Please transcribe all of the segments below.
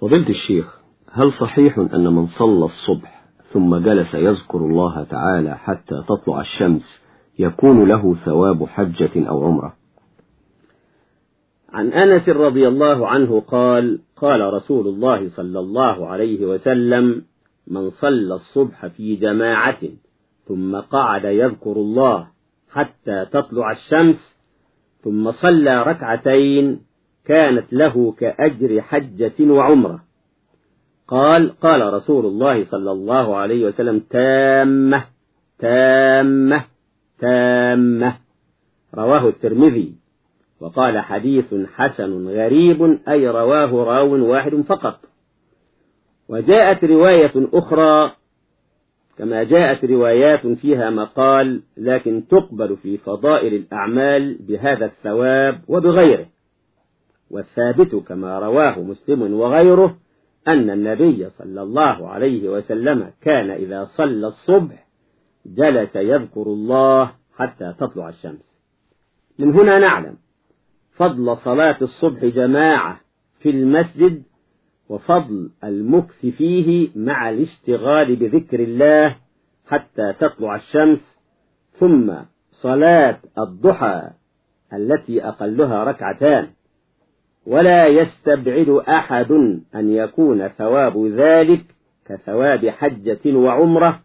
فضيلة الشيخ هل صحيح أن من صلى الصبح ثم جلس يذكر الله تعالى حتى تطلع الشمس يكون له ثواب حجة أو عمرة؟ عن أنس رضي الله عنه قال قال رسول الله صلى الله عليه وسلم من صلى الصبح في جماعة ثم قعد يذكر الله حتى تطلع الشمس ثم صلى ركعتين كانت له كأجر حجة وعمرة. قال قال رسول الله صلى الله عليه وسلم تامة تامة تامة. رواه الترمذي. وقال حديث حسن غريب أي رواه راو واحد فقط. وجاءت رواية أخرى كما جاءت روايات فيها مقال لكن تقبل في فضائل الأعمال بهذا الثواب وبغيره. والثابت كما رواه مسلم وغيره أن النبي صلى الله عليه وسلم كان إذا صلى الصبح جلس يذكر الله حتى تطلع الشمس. من هنا نعلم فضل صلاة الصبح جماعة في المسجد وفضل المكث فيه مع الاشتغال بذكر الله حتى تطلع الشمس ثم صلاة الضحى التي أقلها ركعتان. ولا يستبعد أحد أن يكون ثواب ذلك كثواب حجة وعمرة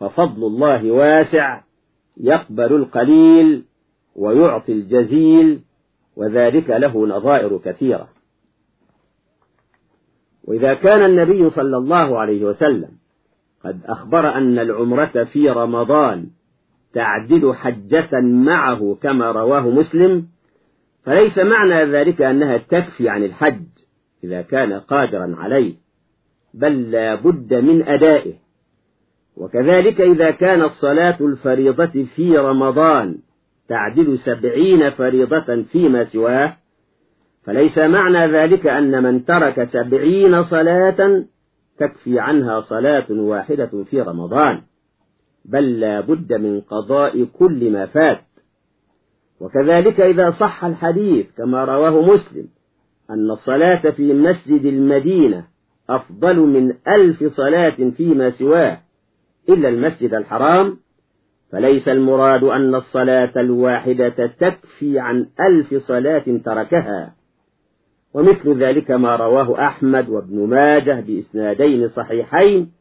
ففضل الله واسع يقبل القليل ويعطي الجزيل وذلك له نظائر كثيرة. وإذا كان النبي صلى الله عليه وسلم قد أخبر أن العمرة في رمضان تعدل حجة معه كما رواه مسلم فليس معنى ذلك أنها تكفي عن الحج إذا كان قادرا عليه بل لا بد من أدائه. وكذلك إذا كانت صلاة الفريضة في رمضان تعدل سبعين فريضة فيما سواه فليس معنى ذلك أن من ترك سبعين صلاة تكفي عنها صلاة واحدة في رمضان بل لا بد من قضاء كل ما فات. وكذلك إذا صح الحديث كما رواه مسلم أن الصلاة في مسجد المدينة أفضل من ألف صلاة فيما سواه إلا المسجد الحرام فليس المراد أن الصلاة الواحدة تكفي عن ألف صلاة تركها. ومثل ذلك ما رواه أحمد وابن ماجه بإسنادين صحيحين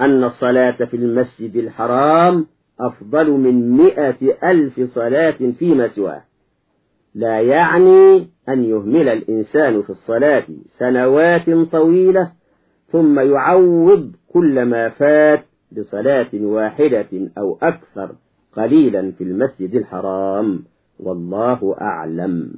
أن الصلاة في المسجد الحرام أفضل من مئة ألف صلاة فيما سواه. لا يعني أن يهمل الإنسان في الصلاة سنوات طويلة ثم يعوض كل ما فات بصلاة واحدة أو أكثر قليلا في المسجد الحرام. والله أعلم.